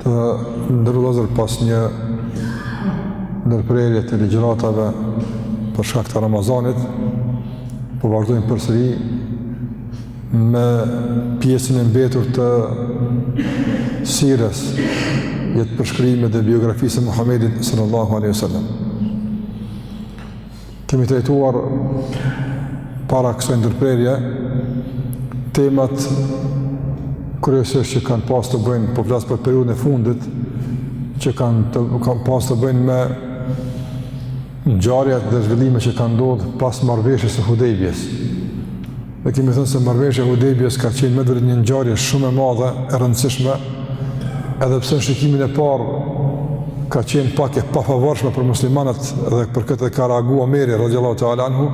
Të nderuar pas një ndërprerje të ligjëratave për shkak të Ramazanit, po vazhdojmë përsëri me pjesën e mbetur të sirës jetëpërshkrimit dhe biografisë së Muhammedit sallallahu alaihi wasallam. Kemi trajtuar para kësaj ndërprerje temat kryesisht që kanë pas të bëjnë po flas për periudhën e fundit që kanë të kanë pas të bëjnë me ngjarjet dhe zhvillimet që kanë ndodhë pas marrëveshjes së Hudejbjes. Ne kemi thënë se marrëveshja e Hudejbjes ka qenë me të drejt një ngjarje shumë e madhe, e rëndësishme, edhe pse në shikimin e parë ka qenë pak e pafavorshme për muslimanët dhe për këtë ka reaguar Omeri radhiyallahu ta'ala anhu,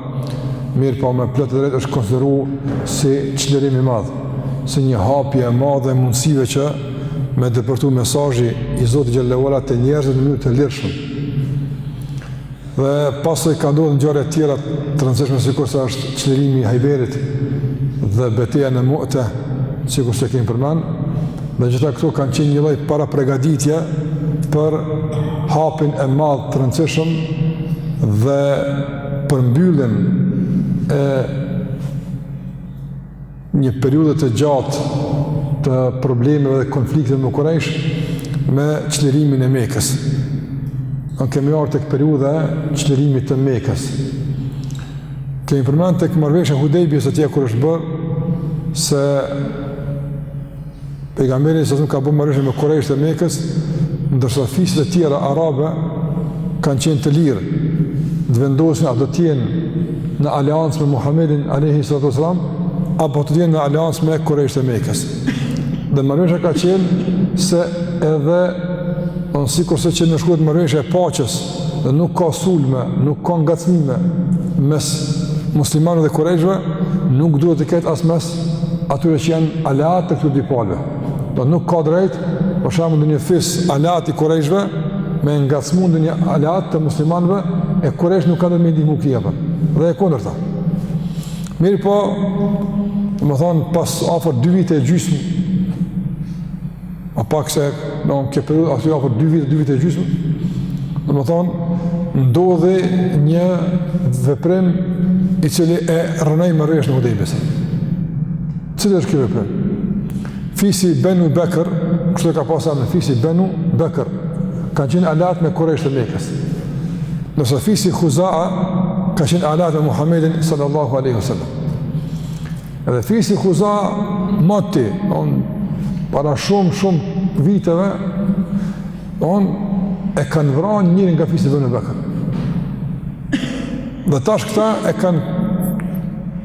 mirëpo me plot të drejt është konsideruar si çlirim i madh, si një hapje e madhe e mundësive që me dëpërtu mesazhi i Zotit xhalla wa ala te njerëzit në mënyrë të lirshme. Dhe pastaj ka ndodhë ngjarje tjera të rëndësishme sikurse është çlirimi i Hajberit dhe beteja në Mute sikurse kemi përmend dhe gjitha këto kanë qenë një lloj parapregaditje për hapin e madh të rëndësishëm dhe përmbylljen e një periudhe të gjatë të problemeve dhe konflikteve me Kurejsh me çlirimin e Mekës. Ne kemi ardhë tek periudha e çlirimit të Mekës. Kemi përmend tek marrëveshja Hudejbjes atje kur është bërë se Pejgamberi alayhi salam ka bërë marrëveshje me Kurejshët e Mekës, ndërsa fisët e tjera arabe kanë qenë të lirë, të vendosin ato të jenë në aleancë me Muhammedin alayhi salatu wasalam apo të jenë në aleancë me Kurejshët e Mekës. Dhe marrëveshja ka qenë se edhe on sikurse që nënshkruhet marrëveshja e paqes dhe nuk ka sulme, nuk ka ngacmime mes muslimanëve dhe kurejshve, nuk duhet të ketë as mes atyre që janë aleatë të këtyre dy palëve. Do nuk ka drejt, për shembull ndonjë fis aleat i kurejshve me ngacmu ndonjë aleat të muslimanëve e kurejsh nuk ka drejt me i ndihmu kësaj pune. Dhe e kundërta. Mirëpo, domethënë pas afër 2 vite e gjysmë Apo diçka kjo periudhë, ashtu afër 2 vite, 2 vite e gjysmë, domethënë, ndodhi një veprim i cili e rrënoi marrëveshjen e Hudejbjes. Cili është kjo veprim? Fisi Benu Bekër, kështu e ka pas emrin fisi Benu Bekër, kanë qenë aleat me Kurejshët e Mekës. Ndërsa fisi Khuzaa, ka qenë aleat me Muhammedin sallallahu aleyhu sallam. Edhe fisi Huza, mati, domethon, para shumë, shumë viteve, domethon, e kanë vranë njërin nga fisi Benu Bekër. Dhe tash këta e kanë,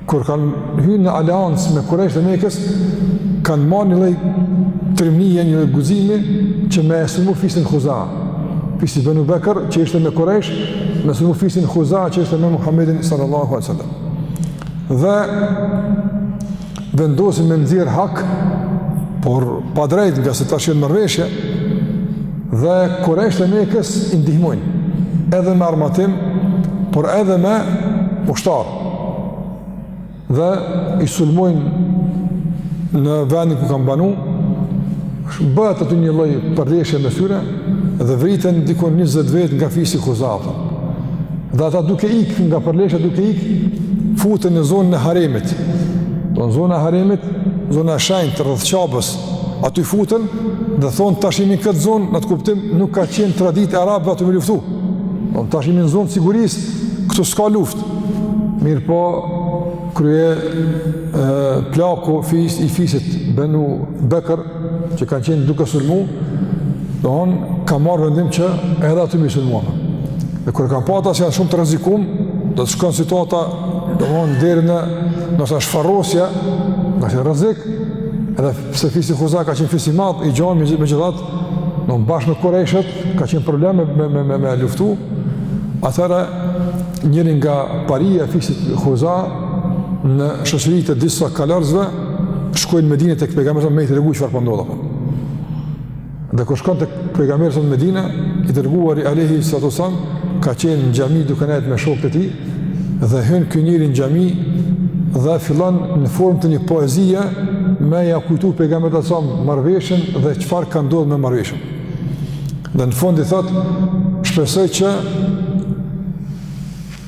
kur kanë hynë në aliancë me kurejshët e Mekës, kanë marrë një lloj trimnije, një lloj guximi, që me e sulmu fisin Huza. Fisi Benu Bekër, që ishte me kurejsh, me sulmu fisin Huza, që ishte me Muhammedin sallallahu alejhi ue selam. Dhe vendosin me nxjerr hak, por pa drejt nga se tash janë n'marrëveshje dhe kurejshët e Mekës i ndihmojnë edhe me armatim, por edhe me ushtarë. Dhe i sulmojnë në vendin ku kanë banu, bëhet aty një lloj përleshje mes tyre dhe vriten dikun 20 vetë nga fisi Huza. dhe ata duke ik nga përleshja duke ik futen në zonën e haremit domethon zona e haremit zona e shenjtë rreth Qabes aty futen dhe thonë tash jemi n'këtë zonë në atë kuptim nuk ka qenë traditë e arabëve aty me luftu domethon tash jemi në zonë t'sigurisë këtu s'ka luftë mirëpo kryeplaku i fis, i fisit Benu Bekër që kanë qenë duke sulmu, domethon ka marrë vendim që edhe aty me i sulmu ata. Dhe kur e kanë pa ata se janë shumë të rrezikum, do të shkon situata, domethon deri në shfarosje, ka qenë rrezik, edhe se fisi Huza ka qenë fis i madh, i gjonë, megjithatë, bashkë me kurejshët, ka qenë probleme me, me, me, me luftu, atëherë njëri nga paria e fisit Huza, në shoqëri të disa kalorësve, shkojnë në Medinë tek pejgamberi a.s. me i tregu çfarë po ndodh apo. Dhe kur shkon tek pejgamberi a.s. në Medinë, i dërguari alejhi sallallahu alaihi wasallam ka qenë në xhami duke nejt me shokët e tij dhe hyn ky njeri në xhami dhe fillon në formë të një poezie me ja kujtu pejgamberit a.s. marrëveshjen dhe çfarë ka ndodhur me marrëveshjen. Dhe në fund i thotë, shpresoj që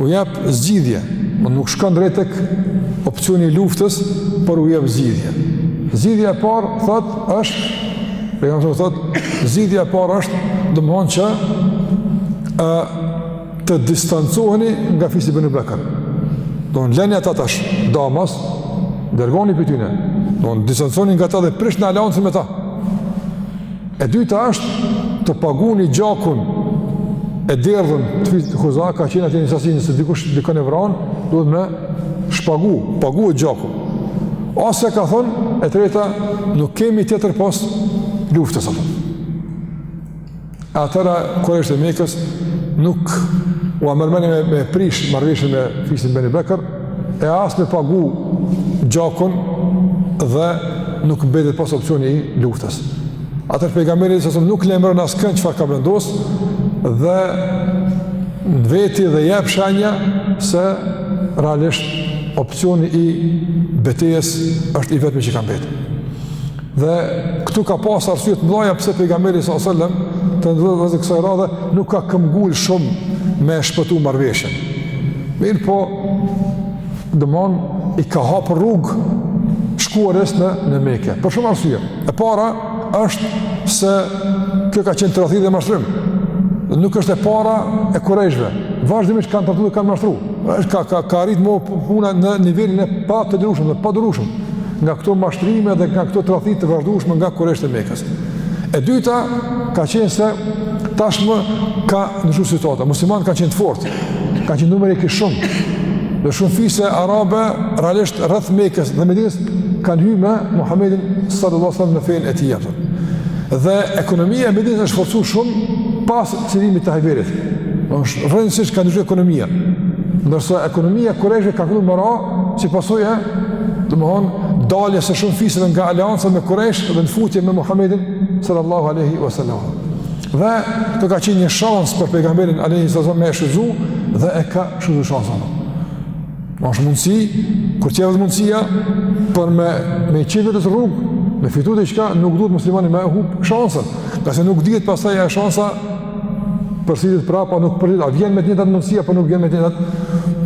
U jep zgjidhje, po nuk shkon drejt tek opcioni i luftës, por u jep zgjidhje. Zgjidhja e parë thotë është pejgamberi thotë zgjidhja e parë është domethonë që ë të distancoheni nga fisi Benu Bekër. Domethon lëni ata tash, domosdo, largohuni prej tyne, domethon distancoheni nga ta dhe prishni aleancën me ta. E dyta është të paguni gjakun e derdhun të fisit Huza, ka qenë atje një sasi nëse dikush dikën e vranë, duhet me shpagu, paguhet gjaku. Ose ka thënë, e treta, nuk kemi tjetër pos luftës, atë. Atëhera, kurejshët e Mekës, nuk ua merr mendja me, me prish marrëveshjen me fisin Beni Bekër, e as me pagu gjakun dhe nuk mbetet pos opcioni i luftës. Atëherë pejgamberi sallallahu alaihi wasallam nuk lajmëron askënd çfarë ka vendos dhe në veti dhe jep shenja se realisht opcioni i betejës është i vetmi që ka mbetë. Dhe këtu ka pas arsye të mëdha pse pejgamberi sallallahu alaihi wasallam të nderuar vëllezër kësaj radhe nuk ka këmbgul shumë me shpëtu marrëveshjen. Mirëpo, domethënë i ka hapë rrugë shkuarjes në, në Mekë. Për shumë arsye. E para është se kjo ka qenë tradhti dhe mashtrim. Dhe nuk është e para e kurejshve. Vazhdimisht kanë tradhtu dhe kanë mashtru. Ka, ka, ka arritë më puna në nivelin e patolerushëm dhe padurushëm. nga këto mashtrime dhe nga këto tradhti të vazhdueshme nga kurejshët e Mekës. E dyta ka qenë se tashmë ka ndërru situata. Muslimanët kanë qenë të fortë, kanë qenë numerikisht shumë. Dhe shumë fise arabe, realisht rreth Mekës dhe Medinës kanë hyrë me Muhamedin sallallahu alaihi wasallam në fenë e tij atë. Dhe ekonomia e Medinës është forcuar shumë pas çlirimit të Hajberit. Është rrënjësisht ka ndërru ekonomia. Ndërsa ekonomia e kurejshve ka filluar me si pasojë domethënë daljes së shumë fiseve nga aleanca me Kurejsh dhe në futje me Muhamedin sallallahu alaihi wasallam. Dhe kjo ka qenë një shans për pejgamberin alaihi wasallam me e shfrytëzu dhe e ka shfrytëzu shansin. Ma është mundësi, kur t'jepet mundësia, për me, me i çel vetes rrugë, me fitu diçka, nuk duhet muslimani me e hup shansën, ngase nuk dihet pastaj ajo shansa Përsëritet prapë a nuk përsëritet, a vjen me të njëjtat mundësi apo nuk vjen me të njëtat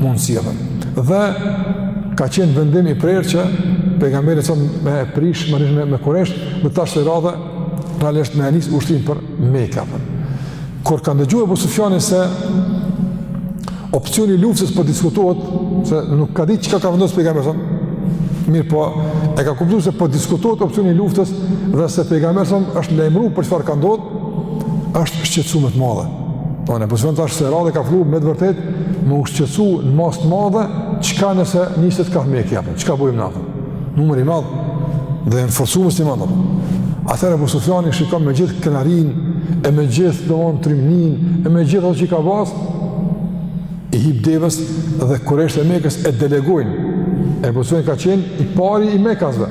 mundësia. Dhe ka qenë vendim i prerë që pejgamberi sallallahu alaihi wasallam me e prish marrëveshjen me kurejshët, dhe tash kësaj radhe, realisht me e nis ushtrinë për Mekë. Por kur ka ndëgju Ebu Sufjani se Opcioni i luftës po diskutohet se nuk ka ditë çka ka vendos pejgamberi sallallahu alaihi wasallam. Mirëpo, e ka kuptuar se po diskutohet opcioni i luftës dhe se pejgamberi sallallahu alaihi wasallam është lajmëruar për çfarë ka ndodhur, është shqetësuar me të madhe. Domethënë Ebu Sufjani tash kësaj radhe ka fillu me të vërtetë, me u shqetësu në masë të madhe çka nëse niset kah Meka, çka bëjmë na. Numër i madh dhe janë forcu në masë të madhe. Atëherë Ebu Sufjani shikon me gjithë krenarinë, e me gjithë domethënë trimninë, e me gjithë ato që i ka pasë, i hip devesë dhe kurejshët e Mekës e delegojnë. Ebu Sufjani ka qenë i pari i mekasve.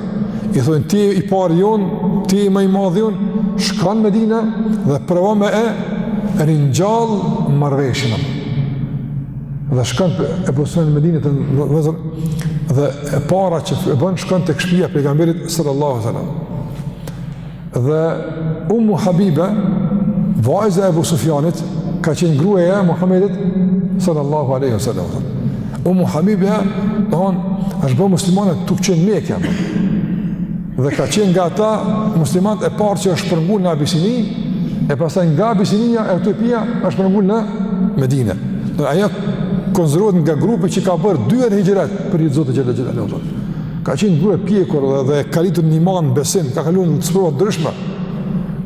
I thonë, ti je i pari jonë, ti je ma i madhi jonë, shko në Medinë dhe provo me e ringjall marrëveshjen dhe shkon Ebu Sufjani në Medinë të nderuar vëllezër dhe e para që e bën shkon tek shtëpia e pejgamberit sallallahu alaihi wasallam. Dhe Ummu Habiba, vajza e Abu Sufjanit, ka qenë gruaja e Muhamedit sallallahu alaihi wasallam. Ummu Habiba, don, është bërë muslimane tuk qenë në Mekë. Dhe ka qenë nga ata muslimanët e parë që është shpërngul në Abisini, e pastaj nga Abisinia e Etiopia është shpërngul në Medine. Dhe ajo konsiderohet nga grupi që ka bërë dy herë hixhret për hir të Zotit xhele xhelaluhu. Ka qenë grua e pjekur dhe, dhe e kalitur në iman, besim, ka kaluar në sprova të ndryshme.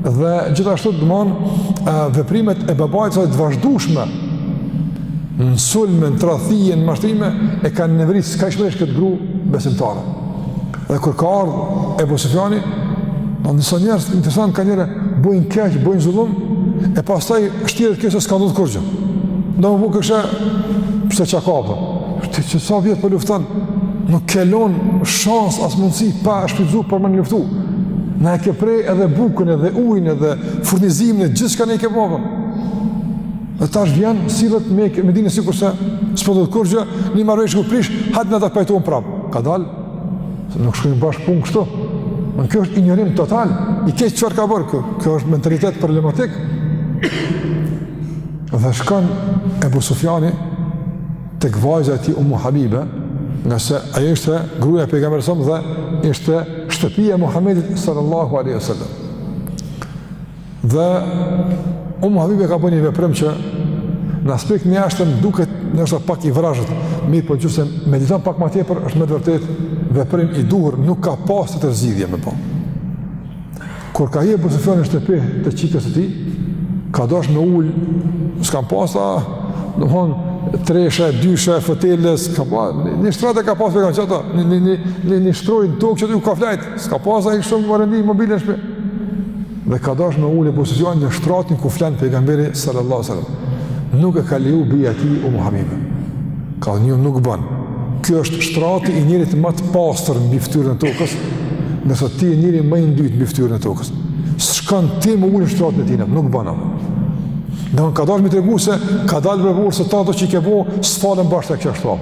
Dhe gjithashtu domethënë veprimet e babait të saj të vazhdushme në sulme, në tradhti, në mashtrime, e kanë neverit skajshmërisht këtë gru besimtare. Dhe kur ka ardhë Ebu Sufjani, disa njerëz, interesant kanjëherë bojnë keq, bojnë zullum, e pastaj shtiret kinse s'ka ndodh kurgjë. Në më bukë këshë, pse çka ka bo? Ti qe sa vjet po lufton, nuk ke lon shans as mundësi pa e shfrytëzu për me na luftu. Na e ke pre edhe bukën edhe ujnë edhe furnizimin e gjithçka na i ke pre. Dhe tash vjen, sillet në Medine sikurse s'po ndodh kurgjë, një marrëveshje u prish, hajt na të pajtohemi prapë. Kadalë, Se nuk shkojnë bash punët kështu. Në kjo është injorim total, i keq çfarë ka bërë, kjo, kjo është mentalitet problematik. Dhe shkon Ebu Sufjani tek vajza e tij Umu Habibe, ngase ajo ishte gruja e pejgamberit alejhi selam dhe ishte shtëpia e Muhammedit sallallahu aleyhi sallam. Dhe Umu Habibe ka bërë një veprim që në aspektin e jashtëm duket ndoshta pak i vrazhdë, mirëpo nëse e mediton pak ma tjepër është me të vërtetë veprim i duhur, nuk ka pas tjetër zgjidhje me bo. Kur ka hy Ebu Sufjani në shtëpi të çikës së tij, ka dash me u ulë, s'kanë pas a, domethënë, treshe, dyshe, fotele, ka pas, një shtrat e ka pas me kanë qëta, një, një, një, një, një shtrojë në tokë që aty ka flejt, S'ka pas ai shumë orendi, mobile në shpi. Dhe ka dash me u ulë Ebu Sufjani në shtratin ku flen pejgamberi sallallahu sallam. Nuk e ka leju bija e tij Umu Habibe. Ka thënë nuk ban. Ky është shtrati i njeriut më të pastër mbi fytyrën e tokës, ndërsa ti je njeri më i ndytë mbi fytyrën e tokës. S'ban ti me u ulë në shtratin e tina, nuk ban. Domethënë ka dash me i tregu se kadale more se tana ato që i ke bo, s'falen bash kështu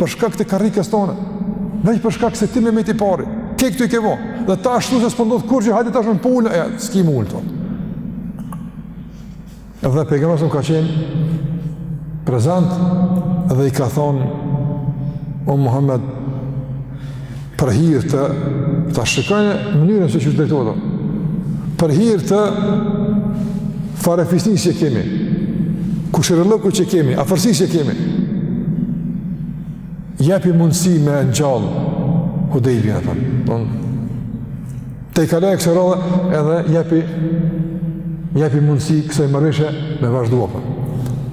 për shkak të karrikës tonë, veç për shkak se ti me met i pari, krejt këto i ke bo, dhe tash kinse s'po ndodh kurgjë, hajde tash unë po ulem, e, s'ki m'u ulë, Edhe pejgamberi ka qenë prezent dhe i ka thonë o Muhammed Për hir të ta shikojnë mënyrën se qysh i drejtohet. Për hir të farefisnisë që kemi, kushërillëkut që kemi, afërsisë që kemi, jepi mundësi me ngjallë Hudejbijen e tëmë. Bon. Tejkaloje kësaj radhe edhe jepi, jepi mundësi kësaj marrëveshje me vazhdu apet.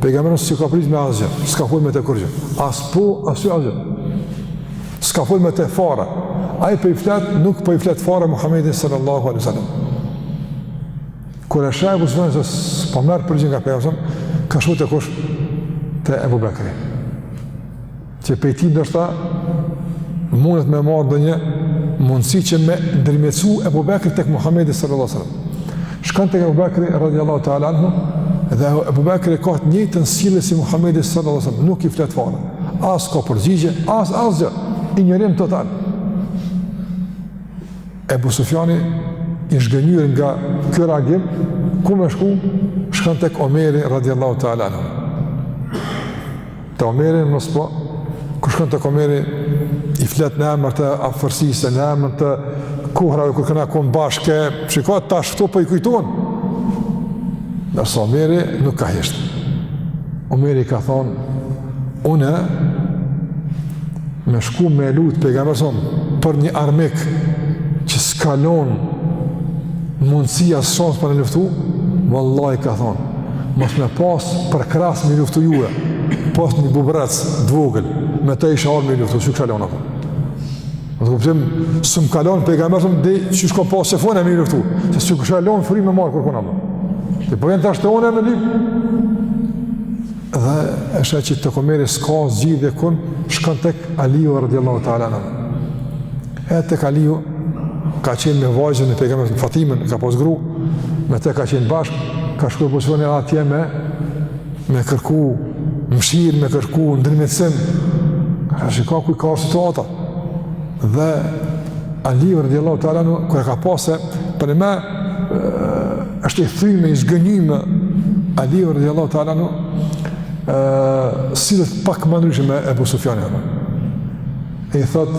Pejgamberi s'ka pritë me asgjë, s'ka fol me të kurrgjë. As po, as jo asgjë. S'ka fol me te fare. Ai po i flet, nuk po i flet fare Muhamedit sallallahu alaihi wasallam. Kur e sheh Abu Sufjani se s'po merr përgjigje nga pejgamberi, ka shkuar te kush? Te Abu Bakri. Që pe ti ndoshta mundet me marrë ndonjë mundësi që me ndërmjetësu Abu Bakri tek Muhamedi sallallahu alaihi wasallam. Shkon tek Abu Bekri radhiyallahu ta'ala anhu dhe Abu Bekri ka të njëjtën sjellje si Muhamedi sallallahu alaihi wasallam, nuk i flet fare. As ka përgjigje, as asgjë, injorim total. Abu Sufjani i zhgënjur nga ky reagim, ku me shku? Shkon tek Omeri radhiyallahu ta'ala anhu. Te Omeri mos po kur shkon tek Omeri i flet në emër të afërsisë, në emër të kohrave kur kena kon bashkë, shiko tash këtu po i kujton. Ndërsa Omeri nuk ka hesht. Omeri i ka thonë, une me shku me e lutë pejgamberin për një armik që s'ka lon mundësi as shans pa na luftu, vallahi ka thonë, mos me pas përkrahës me luftu juve, pos një bubrec t'vogël, me të isha ardh me luftu, s'kisha lon për. Në atë kuptim, s'më ka lon pejgamberi, dhe që shko pas se fone me luftu, se s'kisha lon frymë me marrë kërkona për. Dhe për po jenë tashti une me luftu. Dhe e sheh që tek Omeri s'ka zgjidhje kun, shkon tek Aliu radiallahu ta'ala anhu. E tek Aliu ka qenë me vajzën e pejgamberit Fatimen, ka pas gru, me të ka qenë bashk, ka shkuar Ebu Sufjani atje me me kërku mëshirë, me kërku ndërmjetësim. Shiko ku ka ardh situata. Dhe Aliu radiallahu ta'ala anhu kur e ka pa se përnime është i thym, i zhgënjym, Aliu radiallahu ta'ala anhu sillet pak më ndryshe me Ebu Sufjanin. I thot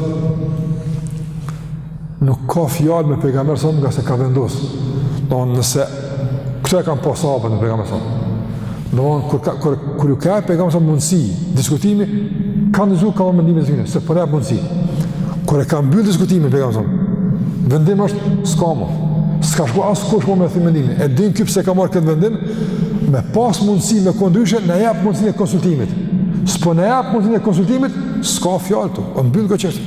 nuk ka fjalë me pejgamberin ngase ka vendos. Do nëse këto e kanë pas adet me pejgamberin. Do kur ka, kur kur u ka pejgamberi mundsi diskutimi kanë dëgjuar ka mendime të tjera se po na jap mundsi. Kur e ka mbyll diskutimin pejgamberi, vendim është, s'ka më. S'ka shku askush me thënë mendimin. E din ky pse ka marrë këtë vendim me pas mundësi me kon ndryshe, na jap mundësinë e konsultimit. S'po na jap mundësinë e konsultimit, S'ka fjalë tu, o mbyll kjo çështje.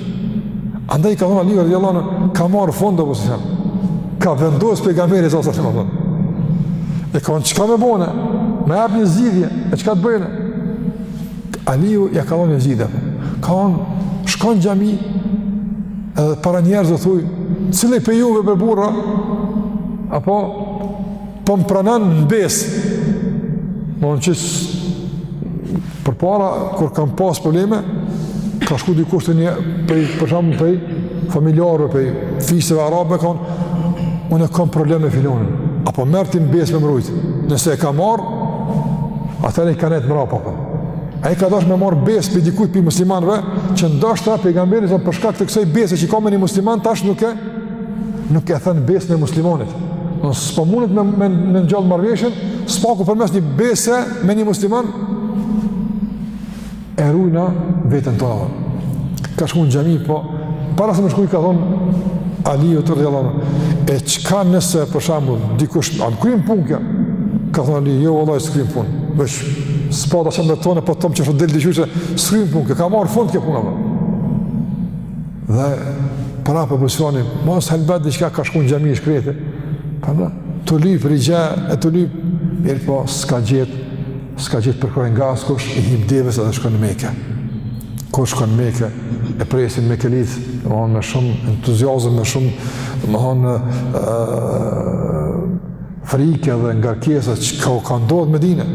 Andaj ka thonë Aliu radiallahu anhu, ka marrë fund Ebu Sufjan. Ka vendos pejgamberi alejhi selam. E ka thonë çka me bo unë? Më jap një zgjidhje, e çka të bëj unë? Aliu ja ka dhonë një zgjidhje. Ka thonë shko në xhami edhe para njerëzve thuj, cili pej juve bre burra? Apo po më pranon në besë. Meqenëse përpara, kur kanë pas probleme, ka shku dikush te një, po, për shembull prej familjarëve, prej fiseve arabe, ka thonë, unë e kam problem me filonin. A po m'merr ti në besë me m'rujtë. Nëse e ka marrë, atëherë i ka nejtë mrapa, po. Ai ka dash me marrë besë prej dikujt prej muslimanëve, që ndoshta pejgamberi, për shkak të kësoj bese që ka me një musliman, tash nuk e, nuk e then besën e muslimanit. Nëse s'po mundet me, me, me ngjallë marrëveshjen, së paku përmes një bese me një musliman, e rujna vetën të rrëdhën. Ka shku në xhami, po, para se me shku i ka thonë, Aliut radiallahu anhu, e çka nëse, për shembull, dikush, a më kryn punë kjo? Ka thonë Aliu, jo, vallahi, s'kryn punë, veç, s'po di çka me t'thonë, po të thom që shë del diçka, s'kryn punë kjo, ka marrë fund kjo punë, Dhe prapë Ebu Sufjani, mos helbet diçka, ka shku në xhami i shkreti. Po, tu lyp rixha, e tu lyp, mirëpo, s'ka gjet, s'ka gjet përkrahje nga askush, i hip deves edhe shkon në Meke. Kur shkon në Meke, e presin mekelitë, domethonë me shumë entuziazëm, me shumë, domethonë, frikë dhe ngarkesa, çka ka ndodhë n'Medine.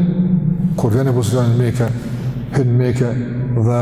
Kur vjen Ebu Sufjani në Meke, hyn n'Meke dhe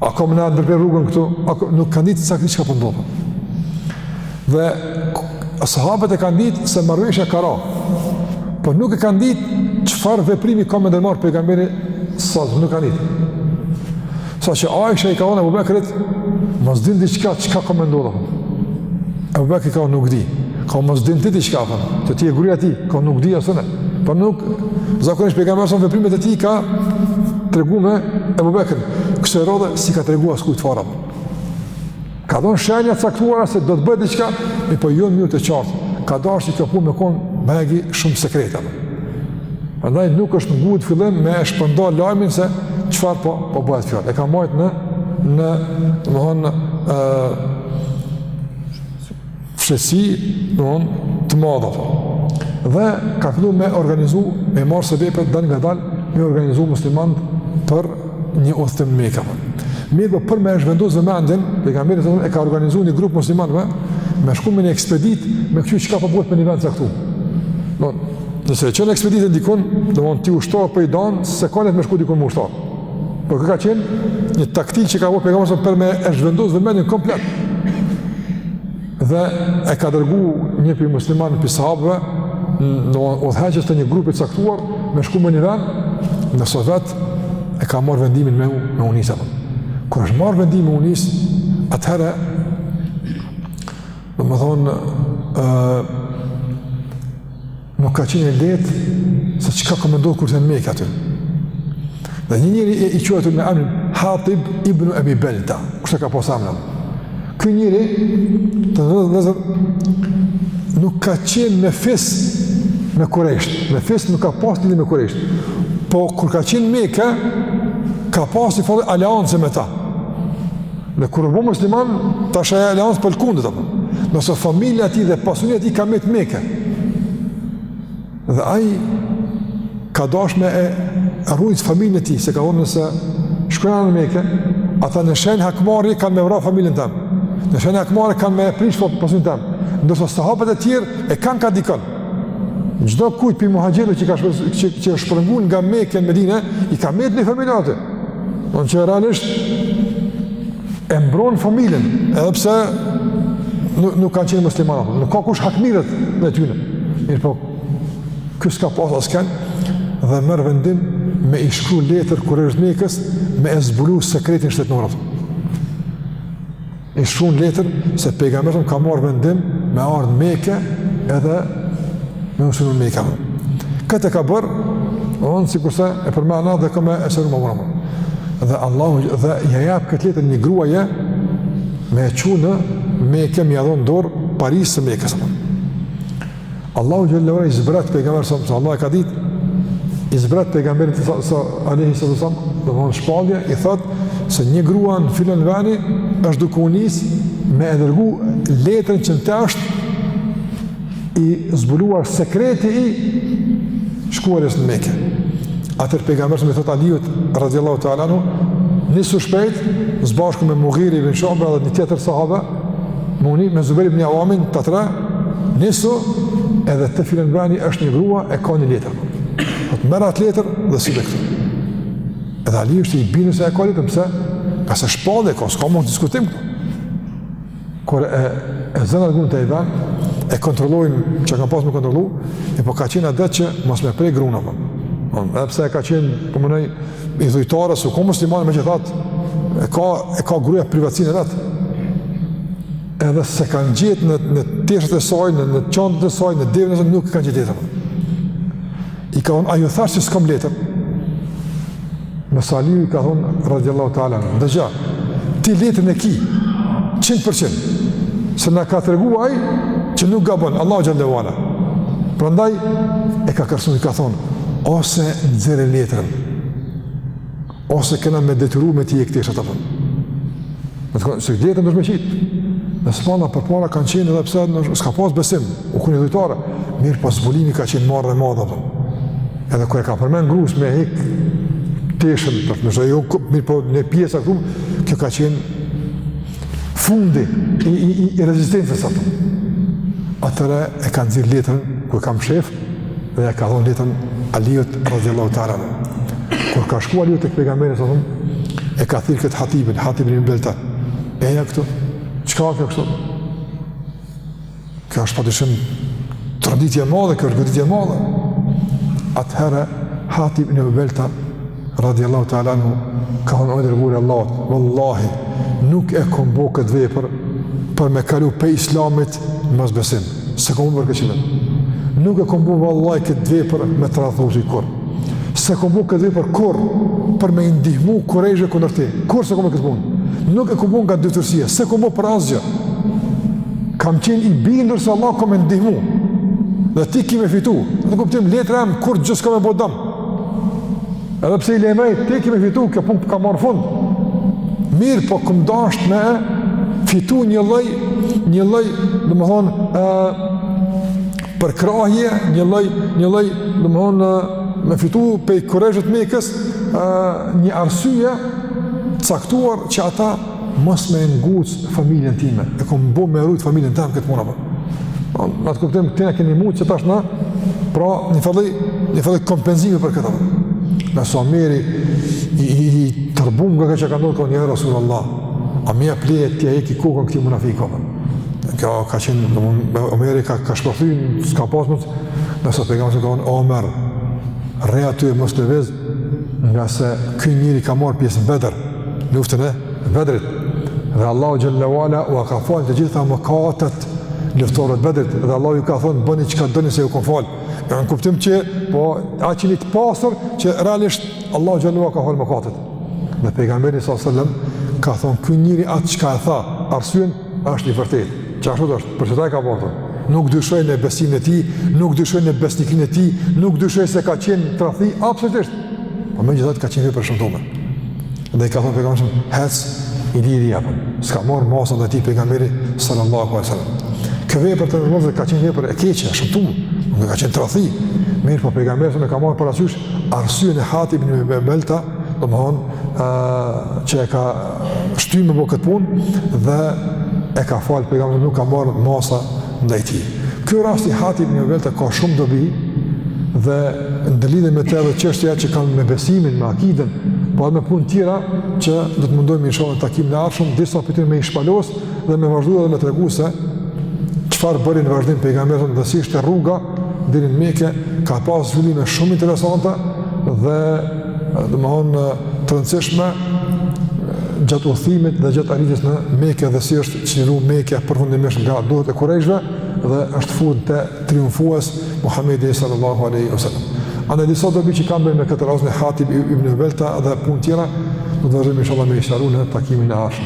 A ka me na ndërpre rrugën këtu? A ka, nuk kanë ditë saktë çka po ndodh. Po dhe sahabët e kanë ditë se marrëveshja ka ra. Po nuk e kanë ditë çfarë veprimi ka me ndërmarrë pejgamberi alejhi selam, nuk kanë ditë. Saqë Aisha i ka thonë Ebu Bekrit, mos din diçka, çka ka me ndodhë. Ebu Bekri ka thonë nuk di. Ka mos din ti diçka, ti je gruja e tij, ka nuk di as unë. Por nuk, zakonisht pejgamberi alejhi selam veprimet e tij ka tregu me Ebu Bekrin, kësaj radhe s'i ka tregu askujt fare. Ka dhënë shenja të caktuara se do të bëhet diçka, mirëpo jo në mënyrë të qartë. Ka dashur që kjo punë me kon bajegi shumë sekrete. Prandaj nuk është ngut në fillim me e shpërnda lajmin se çfarë po po bëhet fjalë. E ka majt në në domethonë fshehtësi, domethonë, të madhe. Dhe ka fillu me organizu, me marrë sebepet dalngadal, me organizu muslimant për një udhëtim në Meke. Mirëpo për me e zhvendos vëmendjen, pejgamberi e ka organizu një grup muslimanëve, me shku me një ekspeditë, me këqyr çka po bohet për një vend të caktum. Do, nëse e çon ekspeditën dikun, domethonë ti ushtarë po i danë, se ka me shku dikun me ushtarë. Por kjo ka qenë një taktikë që ka bo pejgamberi për me e zhvendos vëmendjen komplet. Dhe e ka dërgu një prej muslimanve, prej sahabëve në udhëheqës të një grupi të caktuar me shku në një vend, ndërsa vet e ka marrë vendimin me, me u nisë. Kur është marrë vendimi me u nisë, atëherë domethonë Nuk ka qenë e lehtë se çka ka me ndodh kur të hyn Mekë aty. Dhe një njeri i quajtur me emrin Hatib ibn Ebi Belta, kështu e ka pasë emnin. Ky njeri, të nderuar, nuk ka qenë me fis me kurejshtë, me fis nuk ka pasë lidhje me kurejshtë. Po, kur ka qenë Mekë, ka pasë njëfarë aliancë me ta. E kur u bë musliman, tash ajo aleancë po lëkundet, apo. Ndërsa familja e tij dhe pasunia e tij ka metë Meke. Dhe ai ka dash me e rujtë familjen e tij, se ka thonë nëse shkojna në Meke, ata në shenjë hakmarrje kanë me vra familjen teme. Në shenjë hakmarrje kanë me prish pasuninë teme. Ndërsa sahabët e tjerë e kanë ka dikon. Çdo kujt prej muhaxhirëve që, që, që është shpërngul nga Meke në Medine, i ka metë një familje aty. Domethonë që realisht e mbronë familjen, edhe pse nuk, nuk kanë qenë muslimanë, nuk ka kush hakmirret ndaj tyne. Mirëpo, ky s'ka pas asken dhe merr vendim me i shkru letër kurejshëve të Mekës me e zbulu sekretin shtetnor. I shkrun letër se pejgamberi ka marrë vendim me ardh në Mekë edhe me u nis në Mekë. Këtë e ka bër, domethon sikurse e përmenda edhe kemi me e sqaru ma vonë. Dhe Allahu dhe ja jap këtë letër një gruaje me e çu në Mekë me ia dhon në dorë parisë së Mekës. Allahu xhele ue ala i zbret pejgamberit, se Allahu e ka ditë. I zbret pejgamberit alejhi selam, domethon shpallja i thot se një grua në filan veni është duke u nis me e dërgu letrën që në të është i zbuluar sekreti i shkuarjes në Mekë. Atër pejgamberi i thot Aliut radhiyallahu ta'ala anhu, nisu shpejt, së bashku me Mughiri ibn Shu'ba dhe një tjetër sahabe, Muni me Zubair ibn Awamin të tre, nisuni edhe te filan veni është një grua e ka një letër. Do ta merrni atë letër dhe silleni këtu. Edhe Ali është i bindun se e ka letër, pse? Për shkak se shpallje ka, s'ka më diskutim këtu. Kur e, e zënë at grun te ai ven, e kontrollojnë çka kanë pas me kontrollu, e po ka qenë adet që mos me prek grun, po. Edhe pse e ka qenë, po idhujtare, s'u kon muslimane megjithatë, e ka, e ka gruja privatësinë e vet, edhe s'e kanë gjet në, në teshat e saj, në, në çantat e saj, në deven e saj, nuk kanë gjet letër. I ka thonë, a ju thashë që s'kam letër? Nërsa Aliu i ka thonë, radiallahu ta'ala, dëgjo, Ti letrën e ki, qind për qind, se na ka tregu ai, që nuk gabon, Allahu xhel-le ve ala. Prandaj, e ka kërcnu, i ka thonë, ose nxerre letrën, ose kena me u detyru me t'i hek teshat të përë. Në të konë, se këtë letrën duhesh me qit, në spana përpara kanë qenë edhe pse s'ka pas besim, u kon idhujtare, mirëpo zbulimi ka qenë marre e madhe, Edhe kur e ka përmend grus me hek teshën për më zojë ku mirëpo në pjesa këtu kjo ka qenë fundi i, i, i, i rezistencës atë. Atëherë e ka nxirr letrën ku e ka mshef dhe ia ka dhënë letrën Aliut radhiyallahu ta'ala. Kur ka shkuar Aliu tek pejgamberi alejhi selam e ka thirr kët Hatibin, Hatib ibn Belta. Eja këtu. Çka ka kështu? Kjo është pa dyshim tradhti e madhe, kjo është goditje e madhe. Atëherë Hatib ibn Belta radiallahu ta'ala anhu ka thonë o i dërguar i Allahut, vallahi nuk e kam bë këtë vepër për me kalu pej islamit në mosbesim. S'e kam bërë për këtë qëllim. Nuk e kam bë vallahi këtë vepër me t'tradhtu ty kurrë. S'e kom bo këtë vepër kurrë për me i ndihmu kurejshët kundër ty. Kurrë s'e kom bo këtë punë. Nuk e kom bo nga dyftyrsia, s'e kom bo për asgjë. Kam qenë i bindur se Allahu ka me ndihmu. Dhe ti ki me fitu. Në kuptim, letra jeme kurrgjë s'ka me bo dëm. Edhe pse i lajmroj, ti ki me fitu, kjo punë ka marrë fund. Mirëpo kom dasht me fitu një lloj, një lloj, domethonë, përkrahje, një lloj, një lloj, domthonë me fitu pej kurejshët e Mekës, ë një arsye të caktuar që ata mos me nguc familjen time, e kam bë me rujt familjen tem këtë punë. Po, në atë kuptim këtë na keni mund që tash na pra një farë, një farë kompenzimi për këtë. Nërsa Omeri i, i, i tërbum nga çka ka ndodhur ka thon ja Rasulullah. A më jep leje t'ia heki kokën këtij munafiku. Kjo ka qenë, në mund, Omeri ka, ka shpërthy, s'ka pas mund, nërsa pejgamberi i ka thonë, Omer, rri aty e mos lëviz, ngase ky njeri ka marrë pjesë në Bedër, luftën e Bedrit, dhe Allahu xhel-le ve ala ua ka falë të gjitha mëkatet luftarëve të Bedrit, dhe Allahu ju ka thonë, bëni çka doni se ju kam falë, jo në kuptim që, po, aq jeni të pastër, që realisht Allahu xhel-le ve ala ka falë mëkatet, Dhe pejgamberi sa selam ka thonë ky njeri atë çka e tha, arsyen, është e vërtetë. Që ashtu është, për çfarë ka bërë? Nuk dyshoj në besimin e tij, nuk dyshoj në besnikërinë e tij, nuk dyshoj se ka qenë tradhti absolutisht. Po megjithatë ka qenë vepër e shëmtume. Dhe i ka thënë pejgamberi, "Hec i lirë, a s'ka marrë masa ndaj tij pejgamberi sallallahu alaihi wasallam." Kjo vepër domethënë ka qenë vepër e keqe, e shëmtume, nuk ka qenë tradhti. Mirëpo pejgamberi e ka marrë parasysh Arsyen e Hatib ibn Ebi Belta, domethonë, që e ka shty me bo këtë punë, dhe e ka falë, pejgamberi nuk ka marrë masa ndaj tij. Kjo rast i Hatib ibn Ebi Belta ka shumë dobi, dhe ndërlidhen me të edhe çështja që kanë me besimin, me akidën, po edhe me punë tjera, që do të mundohemi inshallah në takimin e ardhshëm, disa prej tyne me i shpalos, dhe me vazhdu dhe me tregu se çfarë bëri në vazhdim pejgamberi dhe si ishte rruga deri në Mekë ka pas zhvillime shumë interesante dhe domethonë të rëndësishme gjatë udhëtimit dhe gjatë arritjes në Mekë dhe si është çliru Meka përfundimisht nga duart e kurejshve dhe është futur triumfues Muhammedi sallallahu aleyhi wa sallam. Ama disa dobi që kanë të bëjnë me këtë rastin e Hatib ibn Belta dhe punë tjera, do të vazhdojmë inshallah me i sqaru në takimin e ardhshëm.